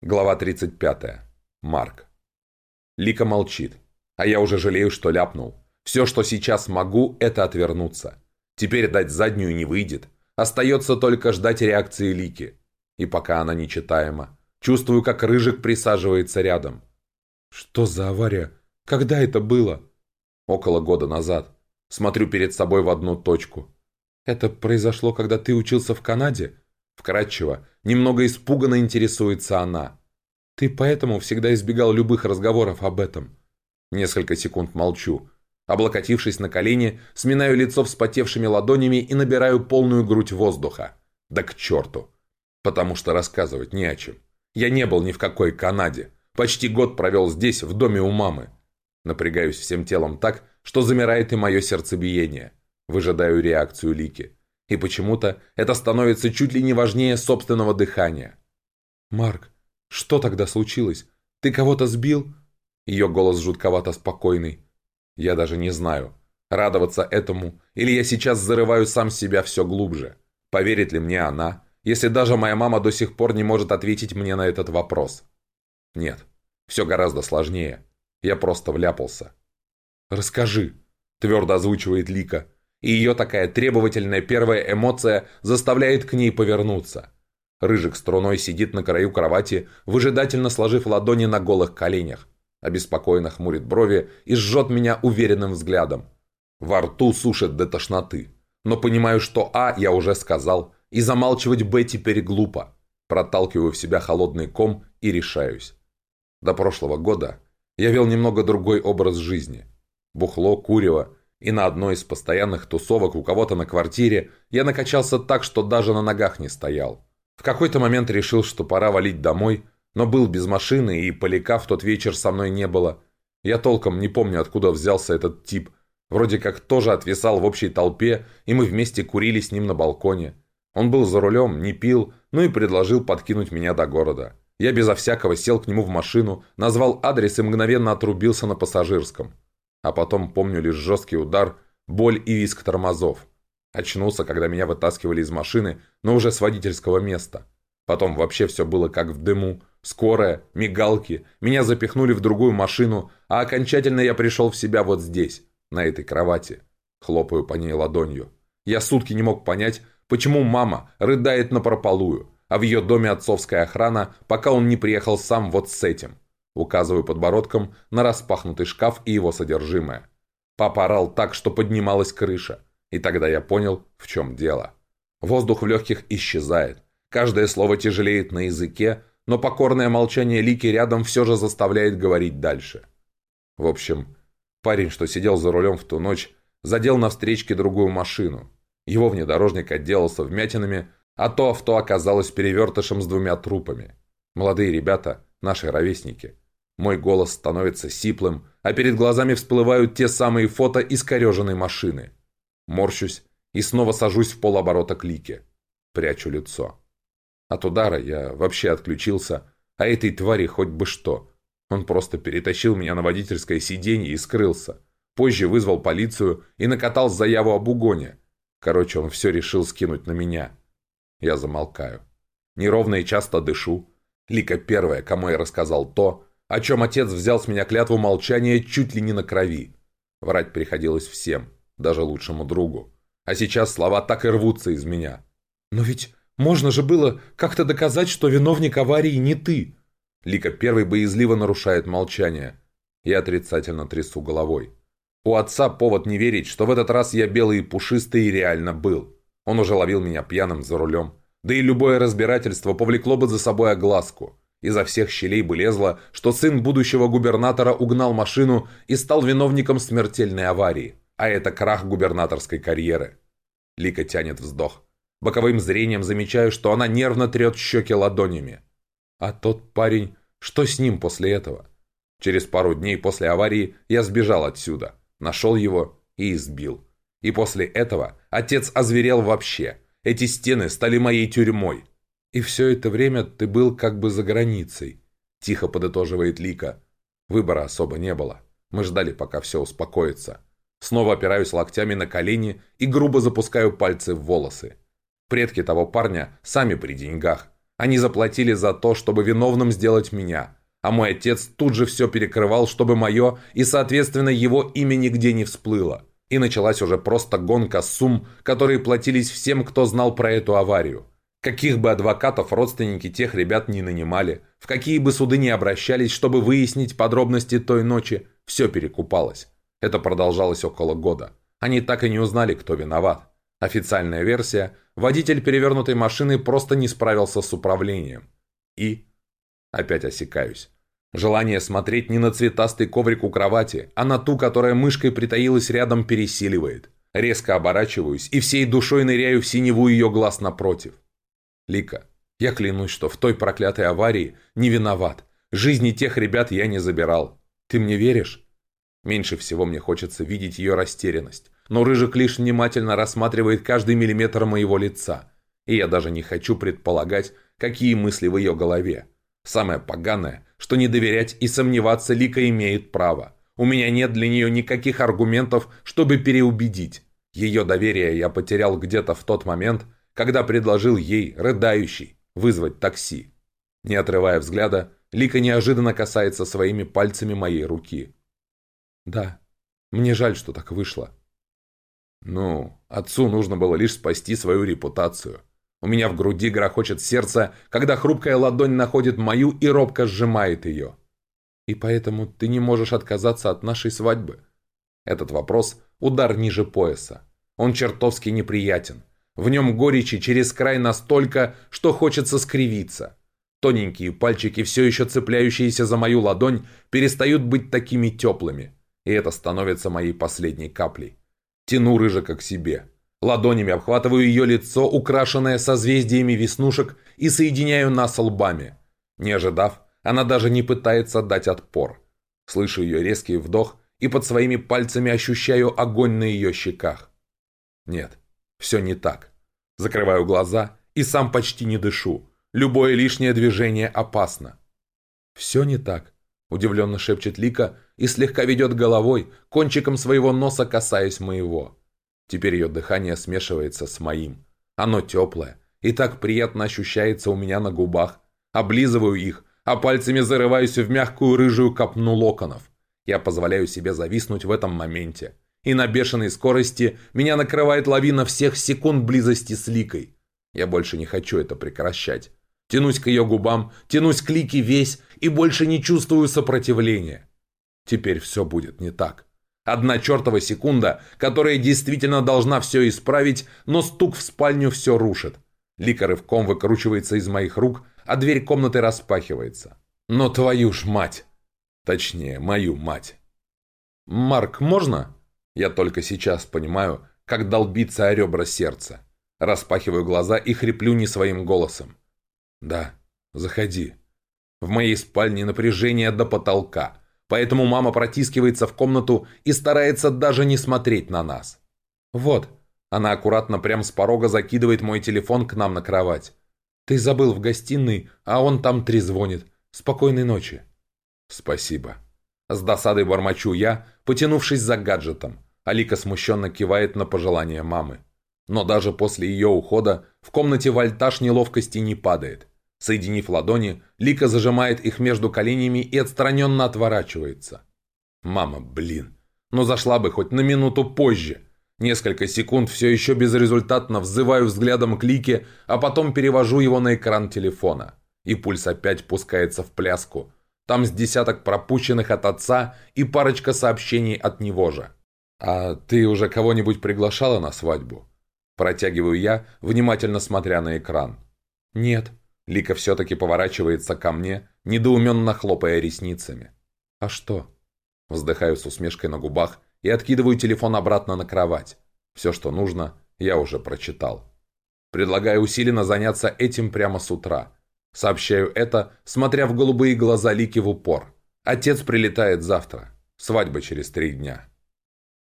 Глава 35. Марк. Лика молчит. А я уже жалею, что ляпнул. Все, что сейчас могу, это отвернуться. Теперь дать заднюю не выйдет. Остается только ждать реакции Лики. И пока она нечитаема. Чувствую, как Рыжик присаживается рядом. «Что за авария? Когда это было?» «Около года назад. Смотрю перед собой в одну точку». «Это произошло, когда ты учился в Канаде?» Вкратчиво, немного испуганно интересуется она. «Ты поэтому всегда избегал любых разговоров об этом?» Несколько секунд молчу. Облокотившись на колени, сминаю лицо вспотевшими ладонями и набираю полную грудь воздуха. Да к черту. Потому что рассказывать не о чем. Я не был ни в какой Канаде. Почти год провел здесь, в доме у мамы. Напрягаюсь всем телом так, что замирает и мое сердцебиение. Выжидаю реакцию Лики. И почему-то это становится чуть ли не важнее собственного дыхания. «Марк, что тогда случилось? Ты кого-то сбил?» Ее голос жутковато спокойный. Я даже не знаю, радоваться этому, или я сейчас зарываю сам себя все глубже. Поверит ли мне она, если даже моя мама до сих пор не может ответить мне на этот вопрос? Нет, все гораздо сложнее. Я просто вляпался. «Расскажи», – твердо озвучивает Лика и ее такая требовательная первая эмоция заставляет к ней повернуться. Рыжик струной сидит на краю кровати, выжидательно сложив ладони на голых коленях. Обеспокоенно хмурит брови и жжет меня уверенным взглядом. Во рту сушит до тошноты. Но понимаю, что А я уже сказал, и замалчивать Б теперь глупо. Проталкиваю в себя холодный ком и решаюсь. До прошлого года я вел немного другой образ жизни. Бухло, курево, и на одной из постоянных тусовок у кого-то на квартире я накачался так, что даже на ногах не стоял. В какой-то момент решил, что пора валить домой, но был без машины и поляка в тот вечер со мной не было. Я толком не помню, откуда взялся этот тип. Вроде как тоже отвисал в общей толпе, и мы вместе курили с ним на балконе. Он был за рулем, не пил, ну и предложил подкинуть меня до города. Я безо всякого сел к нему в машину, назвал адрес и мгновенно отрубился на пассажирском. А потом помню лишь жесткий удар, боль и визг тормозов. Очнулся, когда меня вытаскивали из машины, но уже с водительского места. Потом вообще все было как в дыму. Скорая, мигалки, меня запихнули в другую машину, а окончательно я пришел в себя вот здесь, на этой кровати. Хлопаю по ней ладонью. Я сутки не мог понять, почему мама рыдает на прополую, а в ее доме отцовская охрана, пока он не приехал сам вот с этим. Указываю подбородком на распахнутый шкаф и его содержимое. Папа орал так, что поднималась крыша. И тогда я понял, в чем дело. Воздух в легких исчезает. Каждое слово тяжелеет на языке, но покорное молчание Лики рядом все же заставляет говорить дальше. В общем, парень, что сидел за рулем в ту ночь, задел на встречке другую машину. Его внедорожник отделался вмятинами, а то авто оказалось перевертышем с двумя трупами. Молодые ребята, наши ровесники. Мой голос становится сиплым, а перед глазами всплывают те самые фото искореженной машины. Морщусь и снова сажусь в полоборота к Лике. Прячу лицо. От удара я вообще отключился, а этой твари хоть бы что. Он просто перетащил меня на водительское сиденье и скрылся. Позже вызвал полицию и накатал заяву об угоне. Короче, он все решил скинуть на меня. Я замолкаю. Неровно и часто дышу. Лика первая, кому я рассказал то, о чем отец взял с меня клятву молчания чуть ли не на крови. Врать приходилось всем, даже лучшему другу. А сейчас слова так и рвутся из меня. «Но ведь можно же было как-то доказать, что виновник аварии не ты!» Лика первый боязливо нарушает молчание. Я отрицательно трясу головой. У отца повод не верить, что в этот раз я белый и пушистый и реально был. Он уже ловил меня пьяным за рулем. Да и любое разбирательство повлекло бы за собой огласку. Изо всех щелей бы лезло, что сын будущего губернатора угнал машину и стал виновником смертельной аварии. А это крах губернаторской карьеры. Лика тянет вздох. Боковым зрением замечаю, что она нервно трет щеки ладонями. А тот парень, что с ним после этого? Через пару дней после аварии я сбежал отсюда, нашел его и избил. И после этого отец озверел вообще. Эти стены стали моей тюрьмой. «И все это время ты был как бы за границей», – тихо подытоживает Лика. Выбора особо не было. Мы ждали, пока все успокоится. Снова опираюсь локтями на колени и грубо запускаю пальцы в волосы. Предки того парня сами при деньгах. Они заплатили за то, чтобы виновным сделать меня. А мой отец тут же все перекрывал, чтобы мое и, соответственно, его имя нигде не всплыло. И началась уже просто гонка сумм, которые платились всем, кто знал про эту аварию. Каких бы адвокатов родственники тех ребят не нанимали, в какие бы суды не обращались, чтобы выяснить подробности той ночи, все перекупалось. Это продолжалось около года. Они так и не узнали, кто виноват. Официальная версия – водитель перевернутой машины просто не справился с управлением. И... Опять осекаюсь. Желание смотреть не на цветастый коврик у кровати, а на ту, которая мышкой притаилась рядом, пересиливает. Резко оборачиваюсь и всей душой ныряю в синеву ее глаз напротив. Лика, я клянусь, что в той проклятой аварии не виноват. Жизни тех ребят я не забирал. Ты мне веришь? Меньше всего мне хочется видеть ее растерянность. Но Рыжик лишь внимательно рассматривает каждый миллиметр моего лица. И я даже не хочу предполагать, какие мысли в ее голове. Самое поганое, что не доверять и сомневаться Лика имеет право. У меня нет для нее никаких аргументов, чтобы переубедить. Ее доверие я потерял где-то в тот момент, когда предложил ей, рыдающий, вызвать такси. Не отрывая взгляда, Лика неожиданно касается своими пальцами моей руки. «Да, мне жаль, что так вышло». «Ну, отцу нужно было лишь спасти свою репутацию. У меня в груди грохочет сердце, когда хрупкая ладонь находит мою и робко сжимает ее. И поэтому ты не можешь отказаться от нашей свадьбы. Этот вопрос – удар ниже пояса. Он чертовски неприятен. В нем горечи через край настолько, что хочется скривиться. Тоненькие пальчики, все еще цепляющиеся за мою ладонь, перестают быть такими теплыми. И это становится моей последней каплей. Тяну рыжика к себе. Ладонями обхватываю ее лицо, украшенное созвездиями веснушек, и соединяю нас лбами. Не ожидав, она даже не пытается дать отпор. Слышу ее резкий вдох и под своими пальцами ощущаю огонь на ее щеках. Нет, все не так. Закрываю глаза и сам почти не дышу. Любое лишнее движение опасно. «Все не так», – удивленно шепчет Лика и слегка ведет головой, кончиком своего носа касаясь моего. Теперь ее дыхание смешивается с моим. Оно теплое и так приятно ощущается у меня на губах. Облизываю их, а пальцами зарываюсь в мягкую рыжую копну локонов. Я позволяю себе зависнуть в этом моменте. И на бешеной скорости меня накрывает лавина всех секунд близости с Ликой. Я больше не хочу это прекращать. Тянусь к ее губам, тянусь к Лике весь и больше не чувствую сопротивления. Теперь все будет не так. Одна чертова секунда, которая действительно должна все исправить, но стук в спальню все рушит. Лика рывком выкручивается из моих рук, а дверь комнаты распахивается. Но твою ж мать! Точнее, мою мать. «Марк, можно?» Я только сейчас понимаю, как долбится о ребра сердца. Распахиваю глаза и хриплю не своим голосом. «Да, заходи». В моей спальне напряжение до потолка. Поэтому мама протискивается в комнату и старается даже не смотреть на нас. «Вот». Она аккуратно прямо с порога закидывает мой телефон к нам на кровать. «Ты забыл в гостиной, а он там трезвонит. Спокойной ночи». «Спасибо». С досадой бормочу я, потянувшись за гаджетом. Алика смущенно кивает на пожелание мамы. Но даже после ее ухода в комнате вольтаж неловкости не падает. Соединив ладони, Лика зажимает их между коленями и отстраненно отворачивается. «Мама, блин, ну зашла бы хоть на минуту позже!» Несколько секунд все еще безрезультатно взываю взглядом к Лике, а потом перевожу его на экран телефона. И пульс опять пускается в пляску. Там с десяток пропущенных от отца и парочка сообщений от него же. «А ты уже кого-нибудь приглашала на свадьбу?» Протягиваю я, внимательно смотря на экран. «Нет», Лика все-таки поворачивается ко мне, недоуменно хлопая ресницами. «А что?» Вздыхаю с усмешкой на губах и откидываю телефон обратно на кровать. Все, что нужно, я уже прочитал. Предлагаю усиленно заняться этим прямо с утра. Сообщаю это, смотря в голубые глаза Лики в упор. Отец прилетает завтра. Свадьба через три дня.